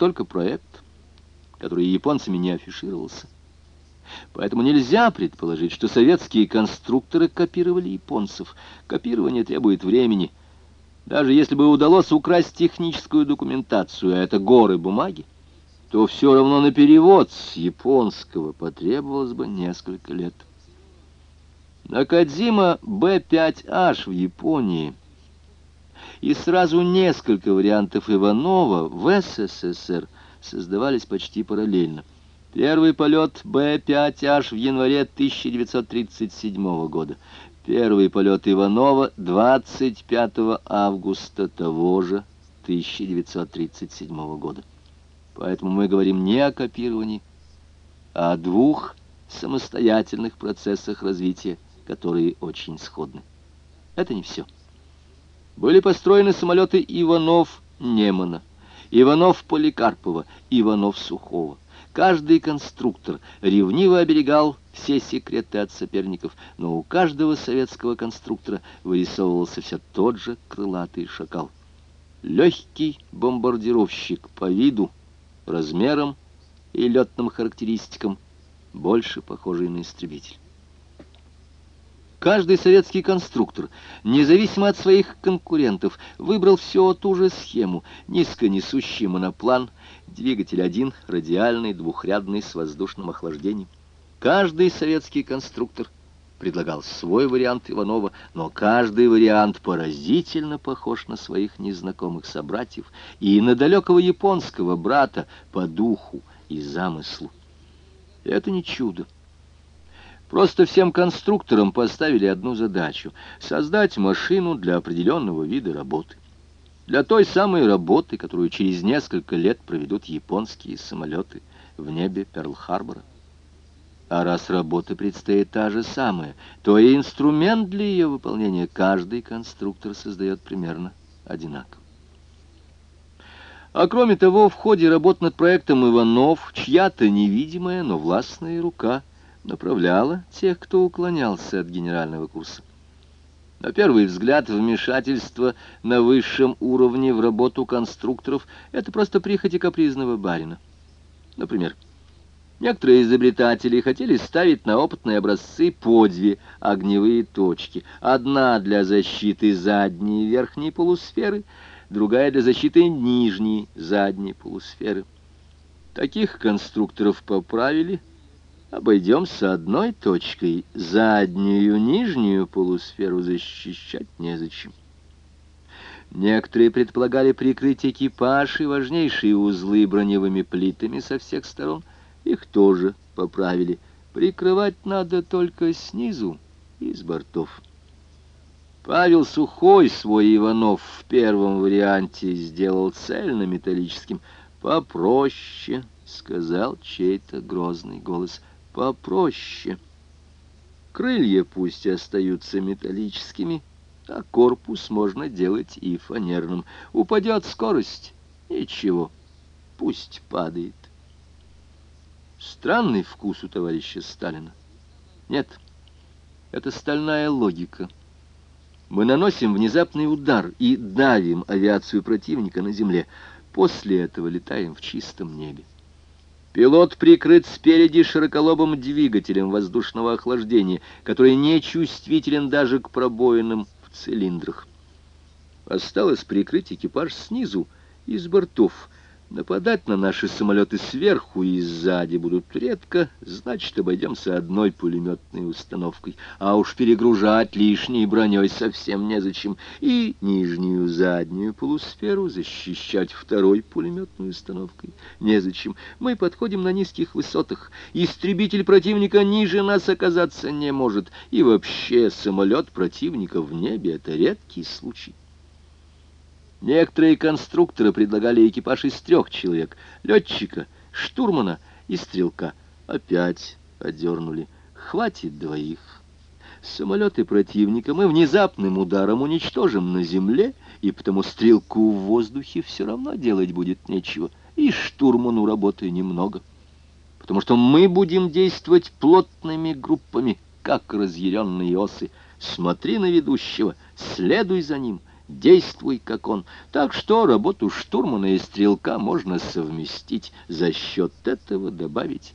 только проект, который японцами не афишировался. Поэтому нельзя предположить, что советские конструкторы копировали японцев. Копирование требует времени. Даже если бы удалось украсть техническую документацию, а это горы бумаги, то все равно на перевод с японского потребовалось бы несколько лет. Накадзима Б5H в Японии и сразу несколько вариантов Иванова в СССР создавались почти параллельно. Первый полет Б5H в январе 1937 года. Первый полет Иванова 25 августа того же 1937 года. Поэтому мы говорим не о копировании, а о двух самостоятельных процессах развития, которые очень сходны. Это не все. Были построены самолеты Иванов-Немана, Иванов-Поликарпова, Иванов-Сухого. Каждый конструктор ревниво оберегал все секреты от соперников, но у каждого советского конструктора вырисовывался все тот же крылатый шакал. Легкий бомбардировщик по виду, размерам и летным характеристикам, больше похожий на истребитель. Каждый советский конструктор, независимо от своих конкурентов, выбрал все ту же схему. Низконесущий моноплан, двигатель один, радиальный, двухрядный, с воздушным охлаждением. Каждый советский конструктор предлагал свой вариант Иванова, но каждый вариант поразительно похож на своих незнакомых собратьев и на далекого японского брата по духу и замыслу. Это не чудо. Просто всем конструкторам поставили одну задачу — создать машину для определенного вида работы. Для той самой работы, которую через несколько лет проведут японские самолеты в небе Перл-Харбора. А раз работа предстоит та же самая, то и инструмент для ее выполнения каждый конструктор создает примерно одинаково. А кроме того, в ходе работ над проектом Иванов чья-то невидимая, но властная рука — направляла тех, кто уклонялся от генерального курса. На первый взгляд, вмешательство на высшем уровне в работу конструкторов — это просто прихоти капризного барина. Например, некоторые изобретатели хотели ставить на опытные образцы по две огневые точки. Одна для защиты задней верхней полусферы, другая для защиты нижней задней полусферы. Таких конструкторов поправили — Обойдемся одной точкой. Заднюю, нижнюю полусферу защищать незачем. Некоторые предполагали прикрыть экипаж и важнейшие узлы броневыми плитами со всех сторон. Их тоже поправили. Прикрывать надо только снизу и с бортов. Павел Сухой свой Иванов в первом варианте сделал цельно-металлическим. «Попроще», — сказал чей-то грозный голос, — попроще. Крылья пусть остаются металлическими, а корпус можно делать и фанерным. Упадет скорость, ничего, пусть падает. Странный вкус у товарища Сталина. Нет, это стальная логика. Мы наносим внезапный удар и давим авиацию противника на земле. После этого летаем в чистом небе. Пилот прикрыт спереди широколобым двигателем воздушного охлаждения, который не чувствителен даже к пробоинам в цилиндрах. Осталось прикрыть экипаж снизу и с бортов — Нападать на наши самолеты сверху и сзади будут редко, значит, обойдемся одной пулеметной установкой. А уж перегружать лишней броней совсем незачем. И нижнюю заднюю полусферу защищать второй пулеметной установкой незачем. Мы подходим на низких высотах. Истребитель противника ниже нас оказаться не может. И вообще самолет противника в небе — это редкий случай. Некоторые конструкторы предлагали экипаж из трех человек — летчика, штурмана и стрелка. Опять одернули. Хватит двоих. Самолеты противника мы внезапным ударом уничтожим на земле, и потому стрелку в воздухе все равно делать будет нечего, и штурману работы немного. Потому что мы будем действовать плотными группами, как разъяренные осы. Смотри на ведущего, следуй за ним — действуй, как он. Так что работу штурмана и стрелка можно совместить, за счет этого добавить